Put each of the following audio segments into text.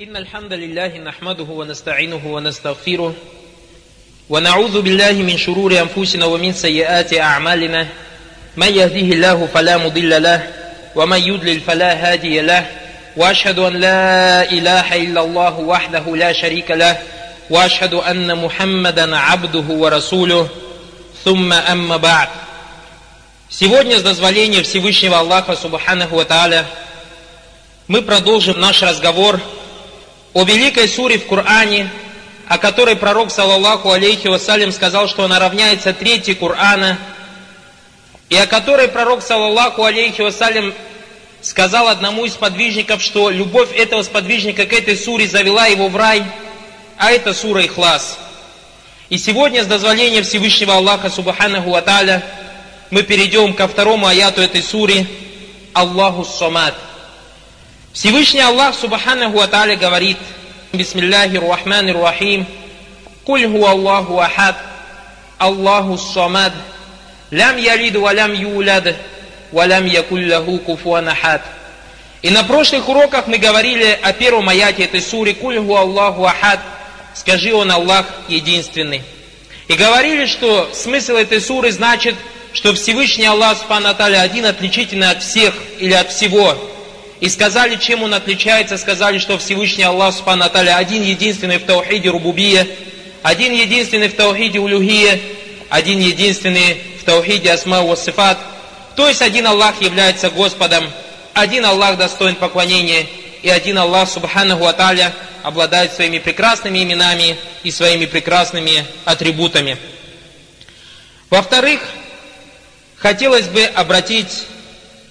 إن الحمد لله نحمده ونستعينه ونستغفره ونعوذ بالله من شرور أنفسنا ومن سيئات أعمالنا. من يهديه الله فلا مضل له ومن يضلل فلا هادي له. وأشهد أن لا إله إلا الله وحده لا شريك له وأشهد أن محمدا عبده ورسوله. ثم أما بعد. Сегодня, с дозволения Всевышнего Аллаха Субханаху Ва Тааля, мы продолжим наш разговор великой суре в Коране, о которой пророк, саллаллаху алейхи вассалям, сказал, что она равняется третьей Корана, и о которой пророк, саллаллаху алейхи вассалям, сказал одному из подвижников, что любовь этого сподвижника к этой суре завела его в рай, а это сура Ихлас. И сегодня, с дозволения Всевышнего Аллаха, Субханаху Ва мы перейдем ко второму аяту этой сури Аллаху Самад. Всевышний Аллах Субханаху Ва говорит Бисмиллахи Рахмани Рахим Куль ху Аллаху Ахад Аллаху Самад Лям ялид ва лям юляд ва лям якулляху куфуан ахад И на прошлых уроках мы говорили о первом аяте этой сури Куль ху Аллаху Ахад Скажи он Аллах единственный. И говорили, что смысл этой суры значит – что Всевышний Аллах Субхану один отличительный от всех или от всего. И сказали, чем он отличается, сказали, что Всевышний Аллах Субхану один единственный в Таухиде Рубубия, один единственный в Таухиде Улюхия, один единственный в Таухиде Асма Сифат. То есть один Аллах является Господом, один Аллах достоин поклонения, и один Аллах Субханаху Аталя обладает своими прекрасными именами и своими прекрасными атрибутами. Во-вторых, хотелось бы обратить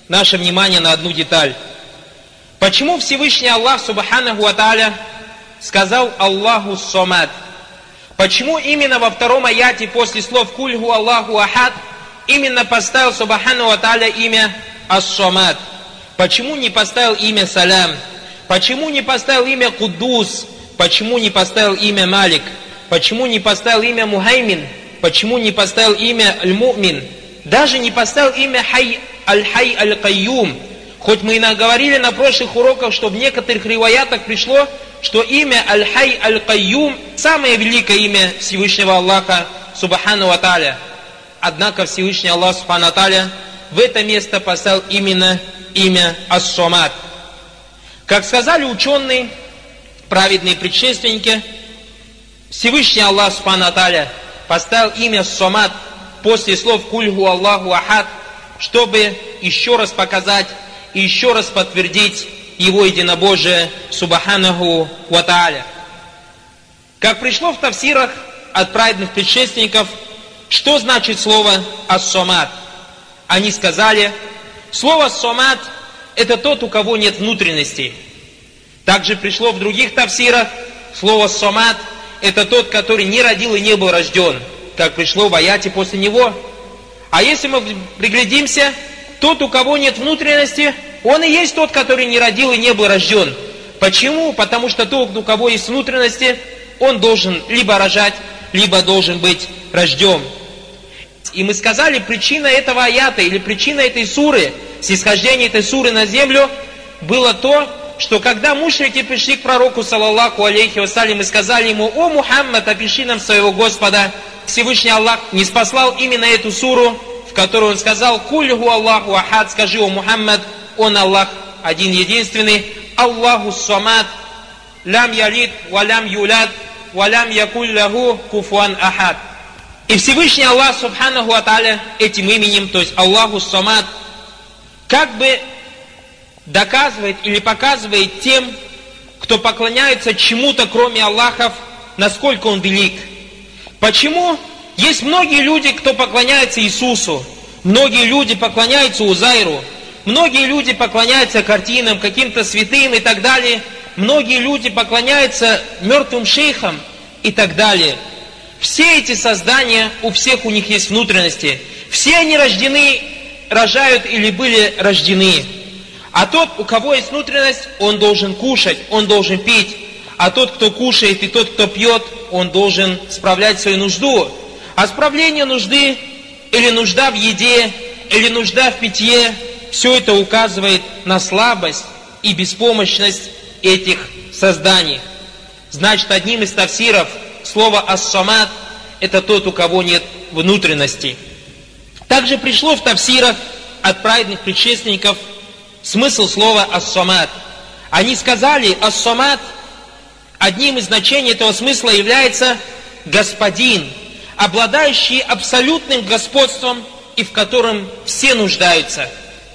наше внимание на одну деталь. Почему Всевышний Аллах Субханаху Ва сказал Аллаху Сомад? Почему именно во втором аяте после слов Кульгу Аллаху Ахад именно поставил Субхану Ва имя Ас-Сомад? Почему не поставил имя Салям? Почему не поставил имя Кудус? Почему не поставил имя Малик? Почему не поставил имя Мухаймин? Почему не поставил имя Аль-Му'мин? даже не поставил имя Хай Аль-Хай Аль-Кайюм. Хоть мы и наговорили на прошлых уроках, что в некоторых риваятах пришло, что имя Аль-Хай Аль-Кайюм самое великое имя Всевышнего Аллаха Субхану Аталя. Однако Всевышний Аллах Субхану Аталя в это место поставил именно имя Ас-Сомат. Как сказали ученые, праведные предшественники, Всевышний Аллах Субхану Аталя поставил имя Сомат после слов «Кульгу Аллаху Ахад», чтобы еще раз показать и еще раз подтвердить его единобожие Субханаху Ва Как пришло в тавсирах от праведных предшественников, что значит слово «ассомат»? Они сказали, слово «сомат» – это тот, у кого нет внутренности. Также пришло в других тавсирах, слово «сомат» – это тот, который не родил и не был рожден – как пришло в аяте после него. А если мы приглядимся, тот, у кого нет внутренности, он и есть тот, который не родил и не был рожден. Почему? Потому что тот, у кого есть внутренности, он должен либо рожать, либо должен быть рожден. И мы сказали, причина этого аята или причина этой суры, исхождения этой суры на землю, было то, что когда мушрики пришли к пророку, саллаллаху алейхи вассалям, и сказали ему, «О, Мухаммад, опиши нам своего Господа», Всевышний Аллах не спаслал именно эту суру, в которой он сказал «Кульгу Аллаху Ахад», скажи о Мухаммад, он Аллах один единственный, Аллаху Самад, лям ялид, валям юлад, валям якулляху куфуан ахад. И Всевышний Аллах, Субханаху Аталя, этим именем, то есть Аллаху Самад, как бы доказывает или показывает тем, кто поклоняется чему-то, кроме Аллахов, насколько он велик – Почему? Есть многие люди, кто поклоняется Иисусу, многие люди поклоняются Узайру, многие люди поклоняются картинам, каким-то святым и так далее, многие люди поклоняются мертвым шейхам и так далее. Все эти создания, у всех у них есть внутренности. Все они рождены, рожают или были рождены. А тот, у кого есть внутренность, он должен кушать, он должен пить. А тот, кто кушает и тот, кто пьет, он должен справлять свою нужду. А справление нужды или нужда в еде, или нужда в питье, все это указывает на слабость и беспомощность этих созданий. Значит, одним из тавсиров слова «ас-самат» это тот, у кого нет внутренности. Также пришло в тавсирах от праведных предшественников смысл слова «ас-самат». Они сказали «ас-самат» одним из значений этого смысла является «господин», обладающий абсолютным господством и в котором все нуждаются.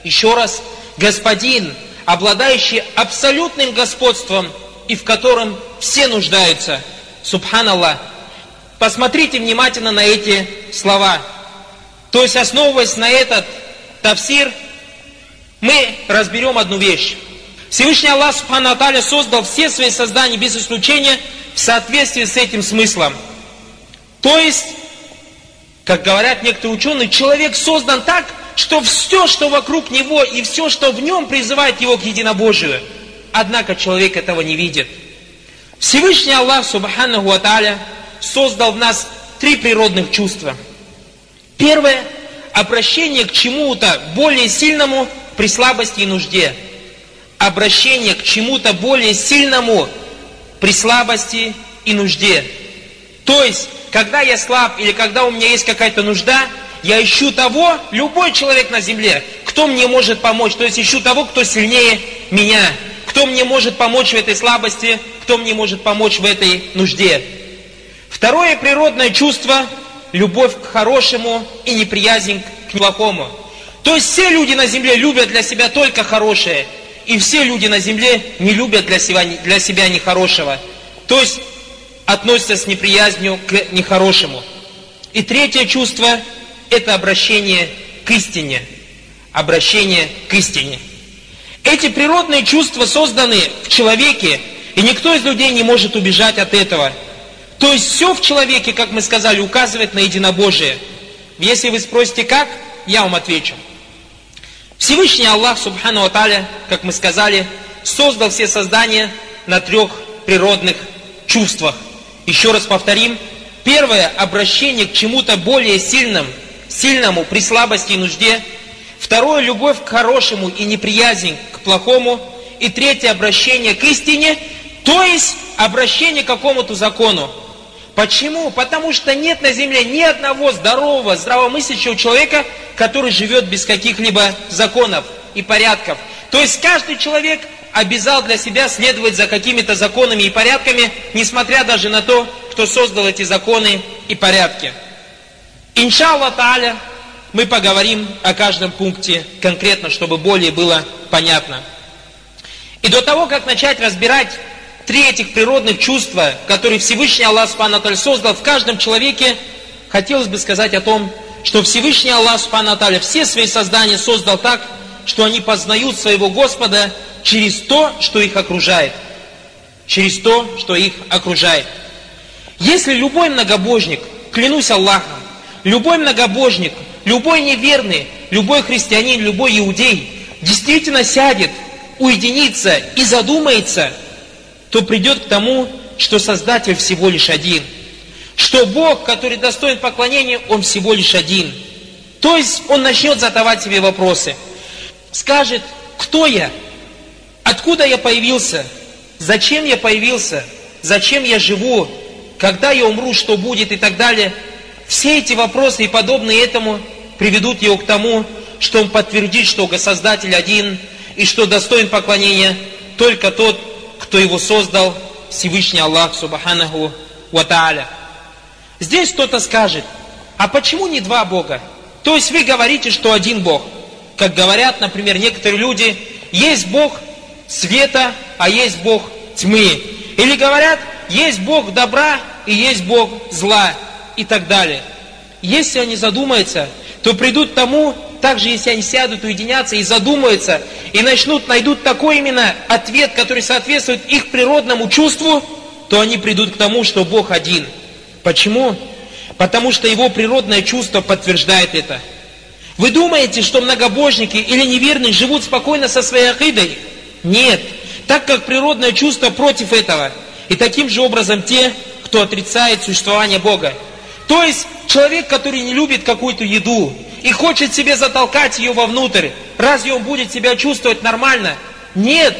Еще раз, господин, обладающий абсолютным господством и в котором все нуждаются. Субханаллах. Посмотрите внимательно на эти слова. То есть, основываясь на этот тавсир, мы разберем одну вещь. Всевышний Аллах Субхану Аталя создал все свои создания без исключения в соответствии с этим смыслом. То есть, как говорят некоторые ученые, человек создан так, что все, что вокруг него и все, что в нем, призывает его к единобожию. Однако человек этого не видит. Всевышний Аллах, Субханаху Аталя, создал в нас три природных чувства. Первое – обращение к чему-то более сильному при слабости и нужде. Обращение к чему-то более сильному при слабости и нужде. То есть, когда я слаб или когда у меня есть какая-то нужда, я ищу того, любой человек на земле, кто мне может помочь. То есть ищу того, кто сильнее меня. Кто мне может помочь в этой слабости, кто мне может помочь в этой нужде. Второе природное чувство – любовь к хорошему и неприязнь к плохому. То есть все люди на земле любят для себя только хорошее, и все люди на земле не любят для себя, для себя нехорошего. То есть относятся с неприязнью к нехорошему. И третье чувство – это обращение к истине. Обращение к истине. Эти природные чувства созданы в человеке, и никто из людей не может убежать от этого. То есть все в человеке, как мы сказали, указывает на единобожие. Если вы спросите как, я вам отвечу. Всевышний Аллах, Субхану Аталя, как мы сказали, создал все создания на трех природных чувствах. Еще раз повторим. Первое – обращение к чему-то более сильному, сильному при слабости и нужде. Второе – любовь к хорошему и неприязнь к плохому. И третье – обращение к истине, то есть обращение к какому-то закону. Почему? Потому что нет на земле ни одного здорового, здравомыслящего человека, который живет без каких-либо законов и порядков. То есть каждый человек обязал для себя следовать за какими-то законами и порядками, несмотря даже на то, кто создал эти законы и порядки. Иншаллах Тааля, мы поговорим о каждом пункте конкретно, чтобы более было понятно. И до того, как начать разбирать три этих природных чувства, которые Всевышний Аллах Субхану создал в каждом человеке, хотелось бы сказать о том, что Всевышний Аллах Субхану все свои создания создал так, что они познают своего Господа через то, что их окружает. Через то, что их окружает. Если любой многобожник, клянусь Аллахом, любой многобожник, любой неверный, любой христианин, любой иудей действительно сядет, уединится и задумается – то придет к тому, что Создатель всего лишь один. Что Бог, который достоин поклонения, Он всего лишь один. То есть он начнет задавать себе вопросы. Скажет, кто я? Откуда я появился? Зачем я появился? Зачем я живу? Когда я умру, что будет и так далее? Все эти вопросы и подобные этому приведут его к тому, что он подтвердит, что Создатель один, и что достоин поклонения только тот, кто его создал, Всевышний Аллах, Субханаху Ва Тааля. Здесь кто-то скажет, а почему не два Бога? То есть вы говорите, что один Бог. Как говорят, например, некоторые люди, есть Бог света, а есть Бог тьмы. Или говорят, есть Бог добра и есть Бог зла и так далее. Если они задумаются, то придут к тому, также если они сядут, уединятся и задумаются, и начнут, найдут такой именно ответ, который соответствует их природному чувству, то они придут к тому, что Бог один. Почему? Потому что его природное чувство подтверждает это. Вы думаете, что многобожники или неверные живут спокойно со своей акидой? Нет. Так как природное чувство против этого. И таким же образом те, кто отрицает существование Бога. То есть человек, который не любит какую-то еду, и хочет себе затолкать ее вовнутрь, разве он будет себя чувствовать нормально? Нет.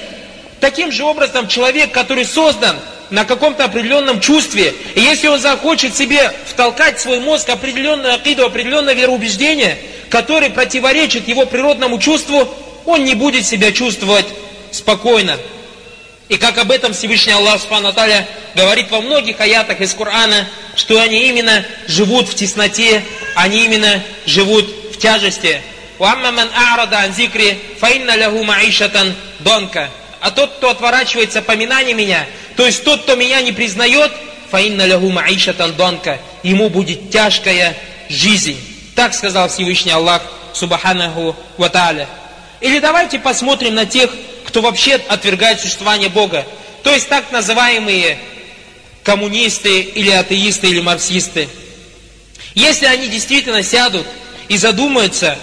Таким же образом, человек, который создан на каком-то определенном чувстве, и если он захочет себе втолкать в свой мозг определенную акиду, определенное вероубеждение, которое противоречит его природному чувству, он не будет себя чувствовать спокойно. И как об этом Всевышний Аллах Субхану говорит во многих аятах из Корана, что они именно живут в тесноте, они именно живут в тяжести. А тот, кто отворачивается поминания меня, то есть тот, кто меня не признает, фаинна лягу маишатан донка, ему будет тяжкая жизнь. Так сказал Всевышний Аллах, Субханаху Ва Или давайте посмотрим на тех, кто вообще отвергает существование Бога. То есть так называемые коммунисты или атеисты или марксисты. Если они действительно сядут и задумаются,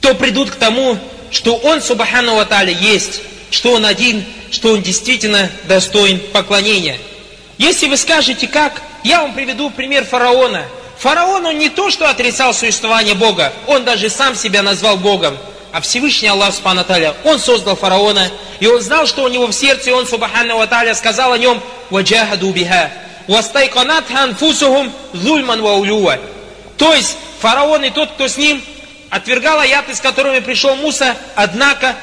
то придут к тому, что Он, Субхану Ваталя, есть, что Он один, что Он действительно достоин поклонения. Если вы скажете как, я вам приведу пример фараона. Фараон, он не то, что отрицал существование Бога, он даже сам себя назвал Богом а Всевышний Аллах Субхану Таля, Он создал фараона, и он знал, что у него в сердце, он Субхану Таля сказал о нем, «Ваджахаду биха, вастайканатха анфусухум зульман ваулюва». То есть, фараон и тот, кто с ним, отвергал аяты, с которыми пришел Муса, однако,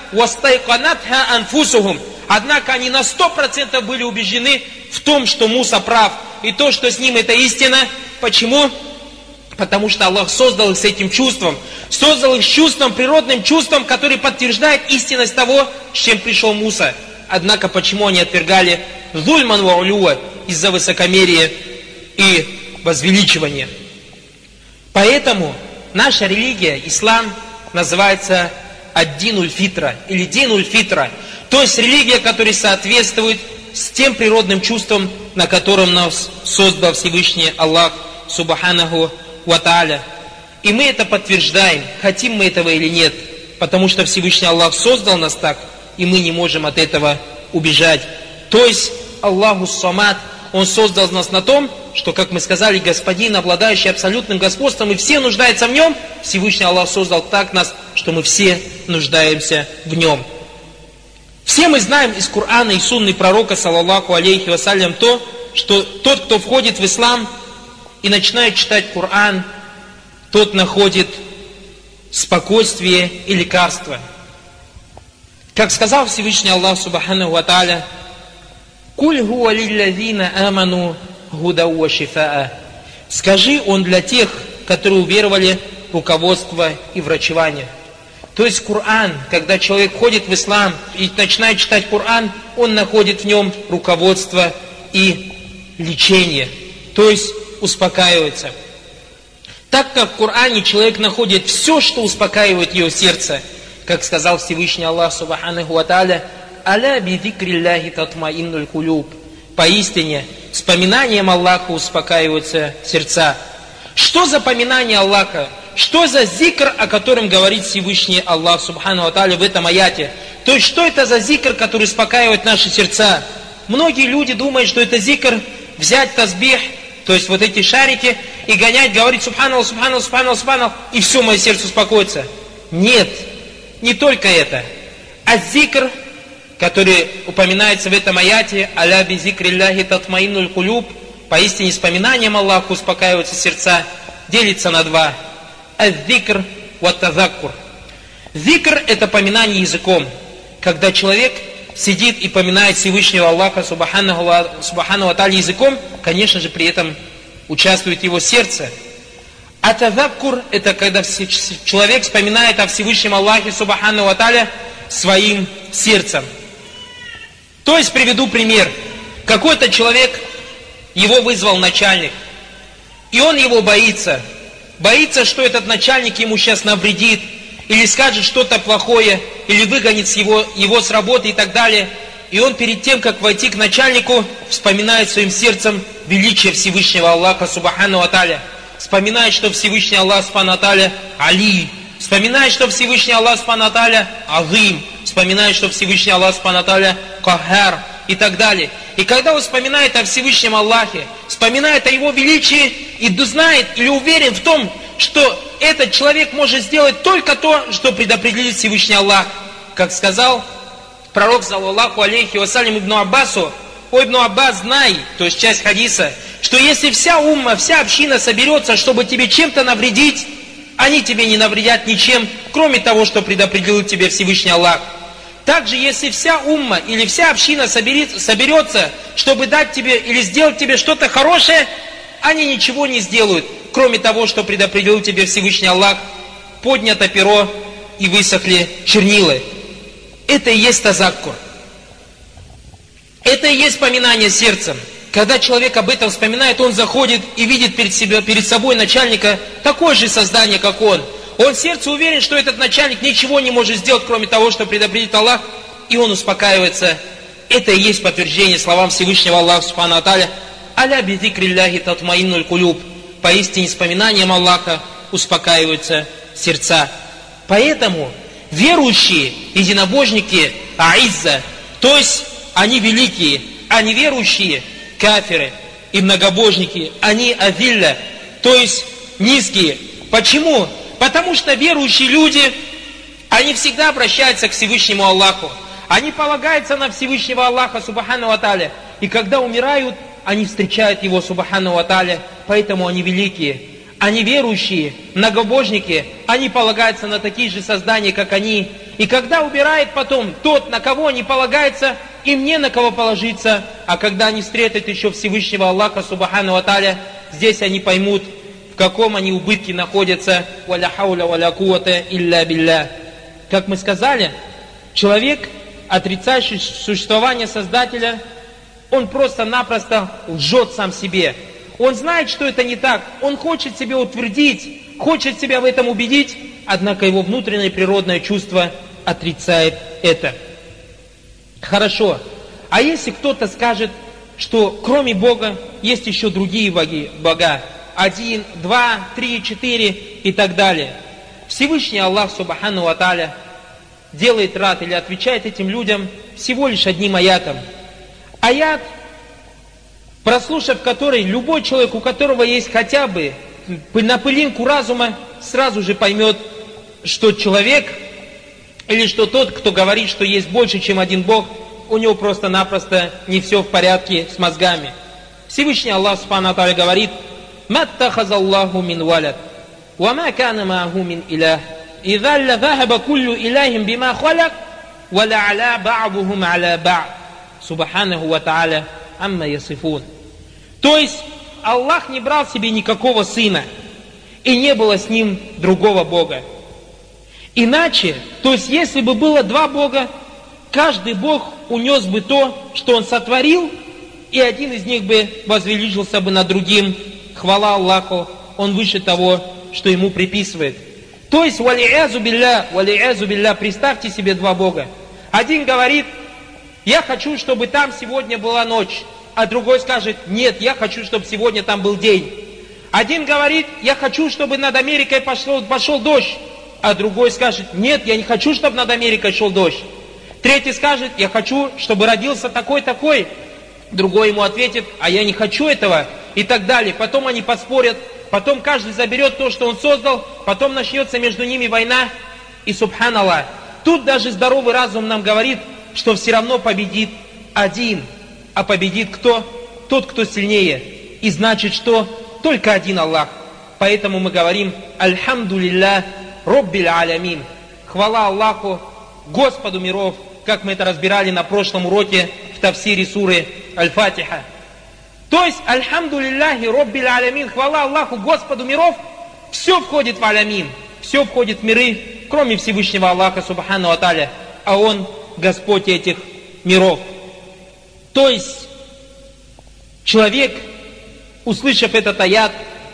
анфусухум, однако они на сто процентов были убеждены в том, что Муса прав, и то, что с ним это истина. Почему? Потому что Аллах создал их с этим чувством. Создал их с чувством, природным чувством, который подтверждает истинность того, с чем пришел Муса. Однако почему они отвергали зульман ваулюа из-за высокомерия и возвеличивания? Поэтому наша религия, ислам, называется аддинуль фитра или динуль фитра. То есть религия, которая соответствует с тем природным чувством, на котором нас создал Всевышний Аллах Субханаху Ваталя. И мы это подтверждаем, хотим мы этого или нет, потому что Всевышний Аллах создал нас так, и мы не можем от этого убежать. То есть Аллаху Самад, Он создал нас на том, что, как мы сказали, Господин, обладающий абсолютным господством, и все нуждаются в Нем, Всевышний Аллах создал так нас, что мы все нуждаемся в Нем. Все мы знаем из Корана и Сунны пророка, саллаллаху алейхи вассалям, то, что тот, кто входит в ислам, и начинает читать Коран, тот находит спокойствие и лекарство. Как сказал Всевышний Аллах Субхану Ва Тааля, «Куль хуа лиллазина аману гудау шифаа». Скажи он для тех, которые уверовали руководство и врачевание. То есть Коран, когда человек ходит в ислам и начинает читать Коран, он находит в нем руководство и лечение. То есть успокаивается. Так как в Коране человек находит все, что успокаивает его сердце, как сказал Всевышний Аллах Субханаху Ва Тааля, «Аля бидикрилляхи татмаиннуль кулюб». Поистине, вспоминанием Аллаха успокаиваются сердца. Что за поминание Аллаха? Что за зикр, о котором говорит Всевышний Аллах Субхану Ва в этом аяте? То есть, что это за зикр, который успокаивает наши сердца? Многие люди думают, что это зикр взять тазбих, то есть вот эти шарики, и гонять, говорить субханал, субханал, субханал, субханал, и все, мое сердце успокоится. Нет, не только это. А зикр, который упоминается в этом аяте, аля би зикрилляхи татмаиннуль кулюб, поистине вспоминанием Аллаха успокаиваются сердца, делится на два. А-зикр ватазаккур. Зикр – это поминание языком, когда человек сидит и поминает Всевышнего Аллаха Субхану, Атали языком, конечно же, при этом участвует его сердце. А тазаккур – это когда человек вспоминает о Всевышнем Аллахе Субхану Аталя своим сердцем. То есть приведу пример. Какой-то человек, его вызвал начальник, и он его боится. Боится, что этот начальник ему сейчас навредит, или скажет что-то плохое, или выгонит его, его с работы и так далее. И он перед тем, как войти к начальнику, вспоминает своим сердцем величие Всевышнего Аллаха Субхану Аталя. Вспоминает, что Всевышний Аллах Субхану Аталя Али. Вспоминает, что Всевышний Аллах Субхану Аталя Азим. Вспоминает, что Всевышний Аллах Субхану Аталя Кахар и так далее. И когда он вспоминает о Всевышнем Аллахе, вспоминает о Его величии и знает или уверен в том, что этот человек может сделать только то, что предопределит Всевышний Аллах. Как сказал пророк, саллаллаху алейхи вассалям, Ибн Аббасу, о Ибн Аббас, знай, то есть часть хадиса, что если вся умма, вся община соберется, чтобы тебе чем-то навредить, они тебе не навредят ничем, кроме того, что предопределил тебе Всевышний Аллах. Также, если вся умма или вся община соберется, чтобы дать тебе или сделать тебе что-то хорошее, они ничего не сделают, кроме того, что предопределил тебе Всевышний Аллах. Поднято перо и высохли чернилы. Это и есть тазаккур. Это и есть поминание сердцем. Когда человек об этом вспоминает, он заходит и видит перед, себя, перед собой начальника такое же создание, как он. Он в сердце уверен, что этот начальник ничего не может сделать, кроме того, что предопределит Аллах, и он успокаивается. Это и есть подтверждение словам Всевышнего Аллаха Субхану Аталя. Аля бидикрилляхи татмаиннуль кулюб. Поистине, вспоминанием Аллаха успокаиваются сердца. Поэтому верующие единобожники Аизза, то есть они великие, а неверующие кафиры и многобожники, они авилля, то есть низкие. Почему? Потому что верующие люди, они всегда обращаются к Всевышнему Аллаху. Они полагаются на Всевышнего Аллаха, Субхану Аталя. И когда умирают, они встречают Его, Субхану Аталя. Поэтому они великие. Они верующие, многобожники, они полагаются на такие же создания, как они. И когда умирает потом тот, на кого они полагаются, им не на кого положиться, а когда они встретят еще Всевышнего Аллаха, Субхану Аталя, здесь они поймут, в каком они убытке находятся, валя хауля валя куата илля билля. Как мы сказали, человек, отрицающий существование Создателя, он просто-напросто лжет сам себе. Он знает, что это не так. Он хочет себя утвердить, хочет себя в этом убедить, однако его внутреннее природное чувство отрицает это. Хорошо. А если кто-то скажет, что кроме Бога есть еще другие боги, бога, один, два, три, четыре и так далее. Всевышний Аллах Субхану Аталя делает рад или отвечает этим людям всего лишь одним аятом. Аят, прослушав который, любой человек, у которого есть хотя бы на пылинку разума, сразу же поймет, что человек или что тот, кто говорит, что есть больше, чем один Бог, у него просто-напросто не все в порядке с мозгами. Всевышний Аллах Субхану говорит, ما اتخذ الله من ولد وما كان معه من إله إذا لذهب كل إله بما خلق ولعلى بعضهم على بعض سبحانه وتعالى عما يصفون То есть Аллах не брал себе никакого сына, и не было с ним другого Бога. Иначе, то есть если бы было два Бога, каждый Бог унес бы то, что Он сотворил, и один из них бы возвеличился бы над другим, хвала Аллаху, он выше того, что ему приписывает. То есть, валиязу билля, валиязу билля, представьте себе два Бога. Один говорит, я хочу, чтобы там сегодня была ночь, а другой скажет, нет, я хочу, чтобы сегодня там был день. Один говорит, я хочу, чтобы над Америкой пошел, пошел дождь, а другой скажет, нет, я не хочу, чтобы над Америкой шел дождь. Третий скажет, я хочу, чтобы родился такой-такой. Другой ему ответит, а я не хочу этого и так далее. Потом они поспорят, потом каждый заберет то, что он создал, потом начнется между ними война, и субханаллах. Тут даже здоровый разум нам говорит, что все равно победит один. А победит кто? Тот, кто сильнее. И значит, что только один Аллах. Поэтому мы говорим Альхамду лилля Роббиль Алямин. Хвала Аллаху, Господу миров, как мы это разбирали на прошлом уроке в Тавсире суры Аль-Фатиха. То есть, альхамду лилляхи, роббиль алямин, хвала Аллаху, Господу миров, все входит в алямин, все входит в миры, кроме Всевышнего Аллаха, Субхану Аталя, а Он Господь этих миров. То есть, человек, услышав этот аят,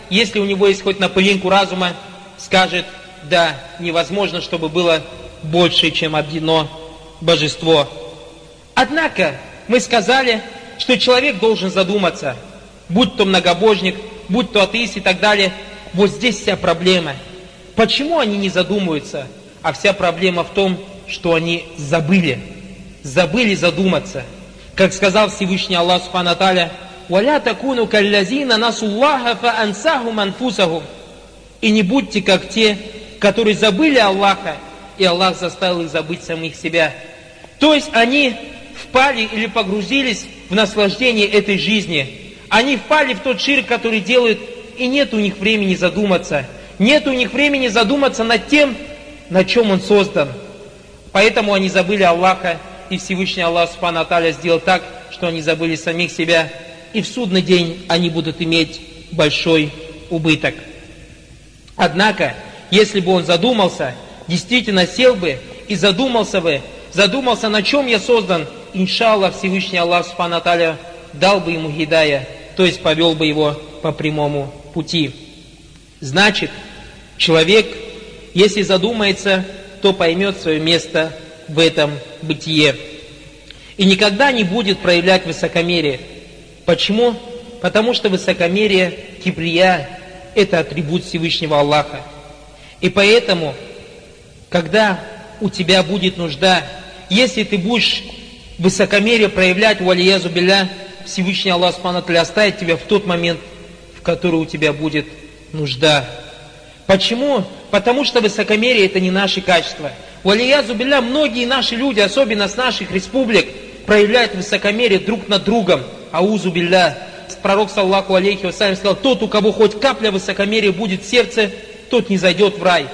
если у него есть хоть на пылинку разума, скажет, да, невозможно, чтобы было больше, чем одно божество. Однако, мы сказали, что человек должен задуматься, будь то многобожник, будь то атеист и так далее. Вот здесь вся проблема. Почему они не задумываются? А вся проблема в том, что они забыли. Забыли задуматься. Как сказал Всевышний Аллах Субхану Аталя, «Валя такуну каллазина насуллаха фа ансахум анфусахум». И не будьте как те, которые забыли Аллаха, и Аллах заставил их забыть самих себя. То есть они впали или погрузились в наслаждение этой жизни. Они впали в тот ширк, который делают, и нет у них времени задуматься. Нет у них времени задуматься над тем, на чем он создан. Поэтому они забыли Аллаха, и Всевышний Аллах Субхану Аталя сделал так, что они забыли самих себя, и в судный день они будут иметь большой убыток. Однако, если бы он задумался, действительно сел бы и задумался бы, задумался, на чем я создан, иншаллах Всевышний Аллах Субхану Аталя дал бы ему гидая, то есть повел бы его по прямому пути. Значит, человек, если задумается, то поймет свое место в этом бытие. И никогда не будет проявлять высокомерие. Почему? Потому что высокомерие, киприя – это атрибут Всевышнего Аллаха. И поэтому, когда у тебя будет нужда, если ты будешь высокомерие проявлять, валиязу биля, Всевышний Аллах Субхану оставит тебя в тот момент, в который у тебя будет нужда. Почему? Потому что высокомерие это не наши качества. Валиязу билля, многие наши люди, особенно с наших республик, проявляют высокомерие друг над другом. Аузу билля. Пророк, саллаху алейхи вассалям, сказал, тот, у кого хоть капля высокомерия будет в сердце, тот не зайдет в рай.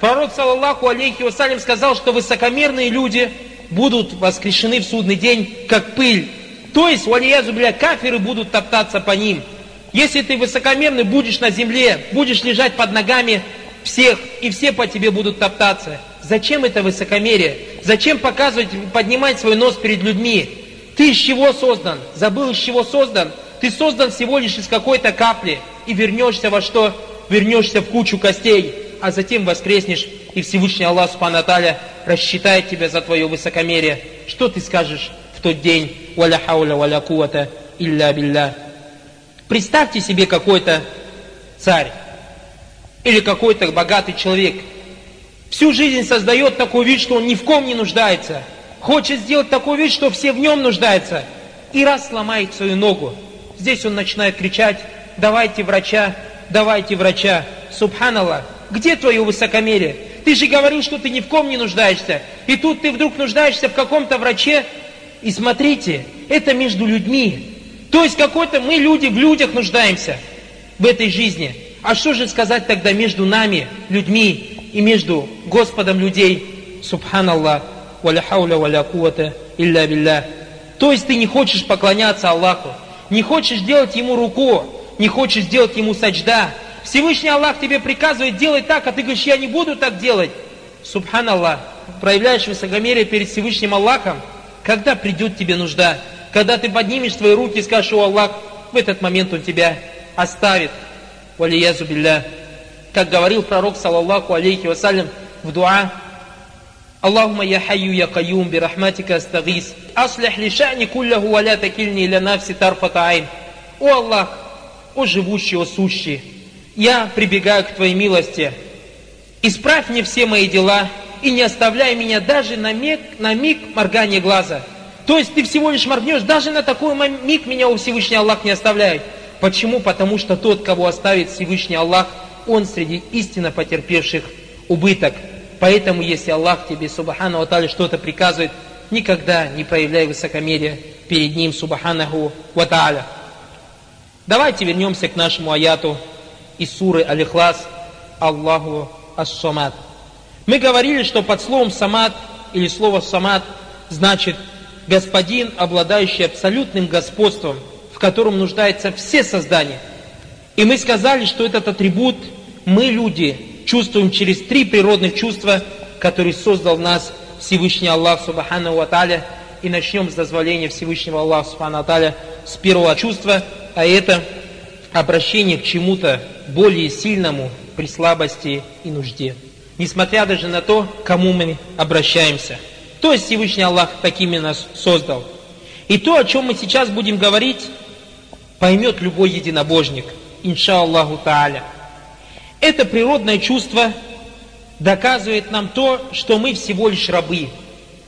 Пророк, саллаху алейхи вассалям, сказал, что высокомерные люди будут воскрешены в судный день, как пыль. То есть, валиязу билля, кафиры будут топтаться по ним. Если ты высокомерный, будешь на земле, будешь лежать под ногами всех, и все по тебе будут топтаться. Зачем это высокомерие? Зачем показывать, поднимать свой нос перед людьми? Ты из чего создан? Забыл, из чего создан? Ты создан всего лишь из какой-то капли и вернешься во что? Вернешься в кучу костей, а затем воскреснешь, и Всевышний Аллах Субхану рассчитает тебя за твое высокомерие. Что ты скажешь в тот день? Валя хауля валя кувата илля билля. Представьте себе какой-то царь или какой-то богатый человек. Всю жизнь создает такой вид, что он ни в ком не нуждается. Хочет сделать такой вид, что все в нем нуждаются. И раз сломает свою ногу. Здесь он начинает кричать, давайте врача, давайте врача. Субханаллах, где твое высокомерие? Ты же говорил, что ты ни в ком не нуждаешься. И тут ты вдруг нуждаешься в каком-то враче. И смотрите, это между людьми. То есть какой-то мы люди в людях нуждаемся в этой жизни. А что же сказать тогда между нами, людьми, и между Господом людей? Субханаллах, валя хауля валя илля билля. То есть ты не хочешь поклоняться Аллаху, не хочешь делать Ему руку, не хочешь сделать Ему саджда. Всевышний Аллах тебе приказывает делать так, а ты говоришь, я не буду так делать. Субханаллах, проявляешь высокомерие перед Всевышним Аллахом, когда придет тебе нужда, когда ты поднимешь твои руки и скажешь, о Аллах, в этот момент Он тебя оставит. Валиязу билля. Как говорил пророк, саллаллаху алейхи вассалям, в дуа, Аллахума я хайю я каюм бирахматика астагис. Аслих лишани куллаху валя такильни ля нафси тарфата айн. О Аллах, о живущий, о сущий, я прибегаю к Твоей милости. Исправь мне все мои дела и не оставляй меня даже на миг, на миг моргания глаза. То есть ты всего лишь моргнешь, даже на такой миг меня у Всевышний Аллах не оставляет. Почему? Потому что тот, кого оставит Всевышний Аллах, он среди истинно потерпевших убыток. Поэтому, если Аллах тебе, Субхану Атали, что-то приказывает, никогда не проявляй высокомерие перед Ним, Субханаху Ваталя. Давайте вернемся к нашему аяту из суры Алихлас Аллаху Ас-Самад. Мы говорили, что под словом «самад» или слово «самад» значит господин, обладающий абсолютным господством – в котором нуждаются все создания. И мы сказали, что этот атрибут мы, люди, чувствуем через три природных чувства, которые создал нас Всевышний Аллах Субхану Ва И начнем с дозволения Всевышнего Аллаха Субхану Ва с первого чувства, а это обращение к чему-то более сильному при слабости и нужде. Несмотря даже на то, к кому мы обращаемся. То есть Всевышний Аллах такими нас создал. И то, о чем мы сейчас будем говорить, поймет любой единобожник, иншаллаху тааля. Это природное чувство доказывает нам то, что мы всего лишь рабы.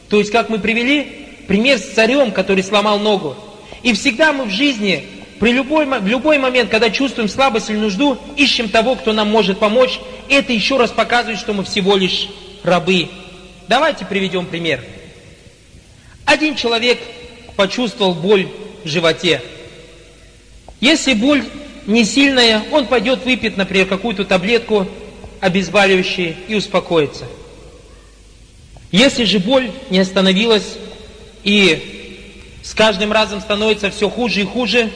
То есть, как мы привели, пример с царем, который сломал ногу. И всегда мы в жизни, при любой, в любой момент, когда чувствуем слабость или нужду, ищем того, кто нам может помочь. Это еще раз показывает, что мы всего лишь рабы. Давайте приведем пример. Один человек почувствовал боль в животе. Если боль не сильная, он пойдет выпьет, например, какую-то таблетку обезболивающую и успокоится. Если же боль не остановилась и с каждым разом становится все хуже и хуже,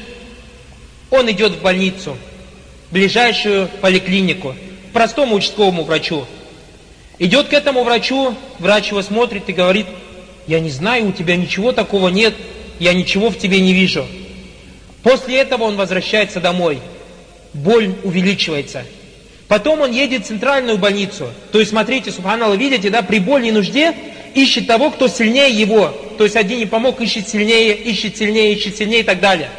он идет в больницу, в ближайшую поликлинику, к простому участковому врачу. Идет к этому врачу, врач его смотрит и говорит, я не знаю, у тебя ничего такого нет, я ничего в тебе не вижу. После этого он возвращается домой. Боль увеличивается. Потом он едет в центральную больницу. То есть, смотрите, Субханаллах, видите, да, при боли и нужде ищет того, кто сильнее его. То есть, один не помог, ищет сильнее, ищет сильнее, ищет сильнее и так далее.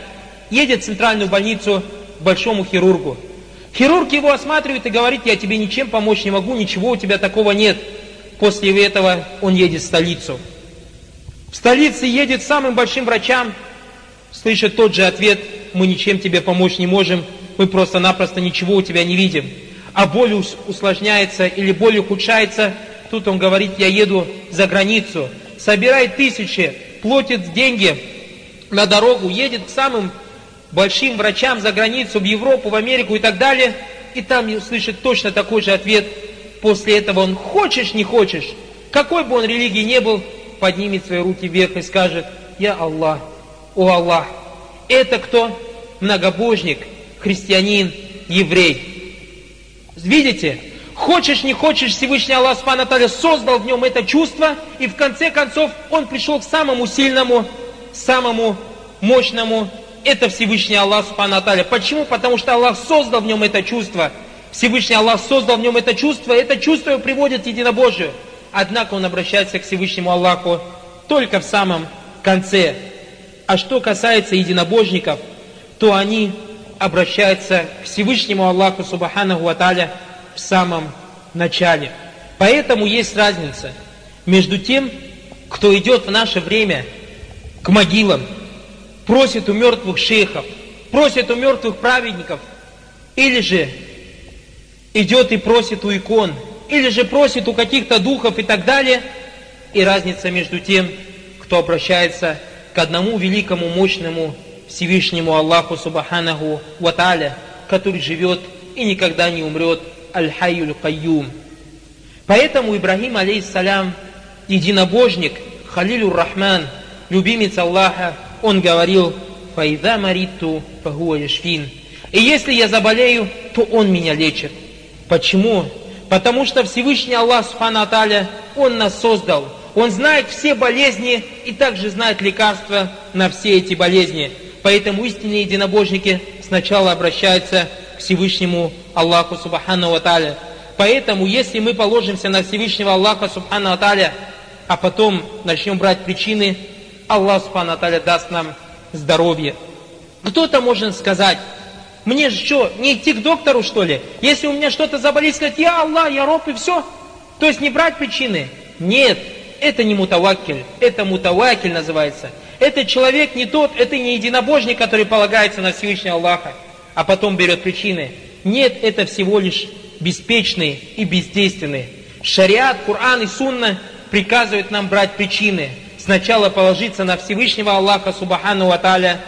Едет в центральную больницу к большому хирургу. Хирург его осматривает и говорит, я тебе ничем помочь не могу, ничего у тебя такого нет. После этого он едет в столицу. В столице едет самым большим врачам, слышит тот же ответ, мы ничем тебе помочь не можем, мы просто-напросто ничего у тебя не видим. А боль усложняется или боль ухудшается, тут он говорит, я еду за границу, собирает тысячи, платит деньги на дорогу, едет к самым большим врачам за границу, в Европу, в Америку и так далее, и там услышит точно такой же ответ. После этого он, хочешь, не хочешь, какой бы он религии не был, поднимет свои руки вверх и скажет, я Аллах, о Аллах. Это кто? Многобожник, христианин, еврей. Видите? Хочешь, не хочешь, Всевышний Аллах Субхану создал в нем это чувство, и в конце концов он пришел к самому сильному, самому мощному это Всевышний Аллах Субхану Почему? Потому что Аллах создал в нем это чувство. Всевышний Аллах создал в нем это чувство, и это чувство его приводит к единобожию. Однако он обращается к Всевышнему Аллаху только в самом конце. А что касается единобожников, то они обращаются к Всевышнему Аллаху Субханаху Аталя в самом начале. Поэтому есть разница между тем, кто идет в наше время к могилам, просит у мертвых шейхов, просит у мертвых праведников, или же идет и просит у икон, или же просит у каких-то духов и так далее. И разница между тем, кто обращается к одному великому, мощному Всевышнему Аллаху Субханаху Ваталя, который живет и никогда не умрет, Аль-Хайюль Кайюм. Поэтому Ибрагим, алейхиссалям, единобожник, Халилюр Рахман, любимец Аллаха, он говорил, «Файда мариту фагуа яшфин». И если я заболею, то он меня лечит. Почему? Потому что Всевышний Аллах Субхану Аталя, Он нас создал. Он знает все болезни и также знает лекарства на все эти болезни. Поэтому истинные единобожники сначала обращаются к Всевышнему Аллаху Субхану Аталя. Поэтому, если мы положимся на Всевышнего Аллаха Субхану Аталя, а потом начнем брать причины, Аллах Субхану даст нам здоровье. Кто-то может сказать, мне же что, не идти к доктору, что ли? Если у меня что-то заболит, сказать, я Аллах, я роб и все. То есть не брать причины. Нет, это не мутавакель, это мутавакель называется. Это человек не тот, это не единобожник, который полагается на Всевышнего Аллаха, а потом берет причины. Нет, это всего лишь беспечный и бездейственный. Шариат, Коран и Сунна приказывают нам брать причины – сначала положиться на Всевышнего Аллаха Субхану Аталя,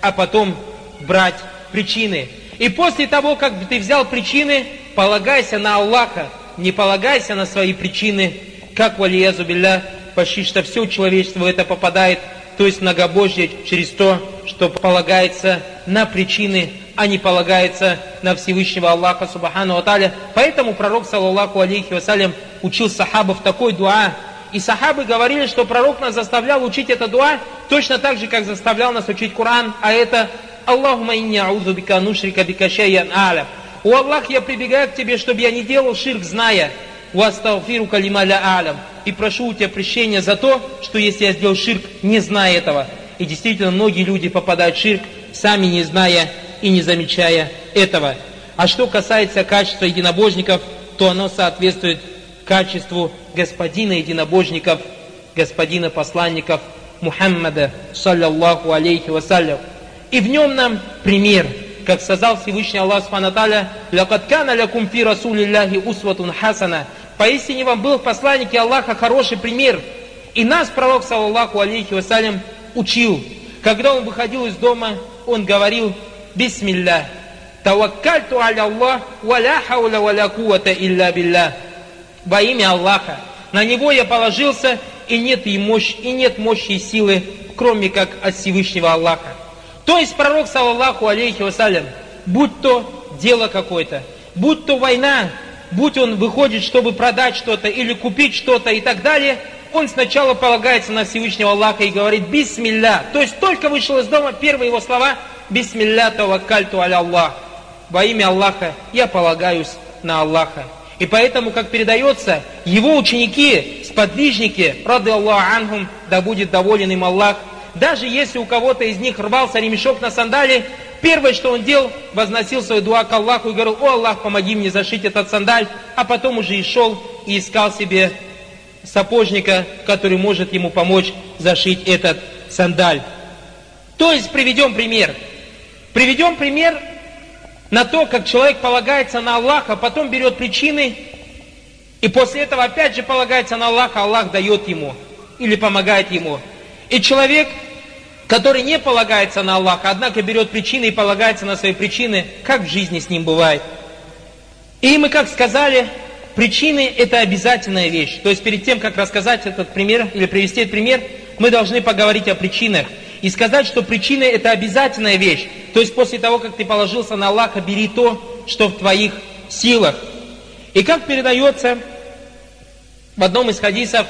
а потом брать причины. И после того, как ты взял причины, полагайся на Аллаха, не полагайся на свои причины, как валиязу билля, почти что все человечество в это попадает, то есть многобожие через то, что полагается на причины, а не полагается на Всевышнего Аллаха Субхану Аталя. Поэтому пророк, саллаллаху алейхи вассалям, учил сахабов такой дуа, и сахабы говорили, что пророк нас заставлял учить это дуа точно так же, как заставлял нас учить Коран, а это Аллахума инни аузу бика нушрика бика шайян алям. О Аллах, я прибегаю к тебе, чтобы я не делал ширк, зная. Уастауфиру калималя алям. И прошу у тебя прощения за то, что если я сделал ширк, не зная этого. И действительно, многие люди попадают в ширк, сами не зная и не замечая этого. А что касается качества единобожников, то оно соответствует качеству господина единобожников, господина посланников Мухаммада, саллаллаху алейхи вассалям. И в нем нам пример, как сказал Всевышний Аллах Субханаталя, «Лакад кана лякум фи расулиллахи усватун хасана». Поистине вам был в посланнике Аллаха хороший пример. И нас пророк, саллаллаху алейхи вассалям, учил. Когда он выходил из дома, он говорил «Бисмилля». Таваккальту аля Аллах, валя хауля валя кувата илля билля. Во имя Аллаха. На него я положился, и нет, и, мощь, и нет мощи и силы, кроме как от Всевышнего Аллаха. То есть пророк, саллаллаху алейхи вассалям, будь то дело какое-то, будь то война, будь он выходит, чтобы продать что-то или купить что-то и так далее, он сначала полагается на Всевышнего Аллаха и говорит «Бисмилля». То есть только вышел из дома, первые его слова «Бисмилля таваккальту аля Аллах». Во имя Аллаха я полагаюсь на Аллаха. И поэтому, как передается, его ученики, сподвижники, рады Аллаху анхум, да будет доволен им Аллах, даже если у кого-то из них рвался ремешок на сандали, первое, что он делал, возносил свою дуа к Аллаху и говорил, о Аллах, помоги мне зашить этот сандаль, а потом уже и шел и искал себе сапожника, который может ему помочь зашить этот сандаль. То есть приведем пример. Приведем пример на то, как человек полагается на Аллаха, потом берет причины, и после этого опять же полагается на Аллаха, Аллах дает ему или помогает ему. И человек, который не полагается на Аллаха, однако берет причины и полагается на свои причины, как в жизни с ним бывает. И мы, как сказали, Причины – это обязательная вещь. То есть перед тем, как рассказать этот пример или привести этот пример, мы должны поговорить о причинах. И сказать, что причины – это обязательная вещь. То есть после того, как ты положился на Аллаха, бери то, что в твоих силах. И как передается в одном из хадисов,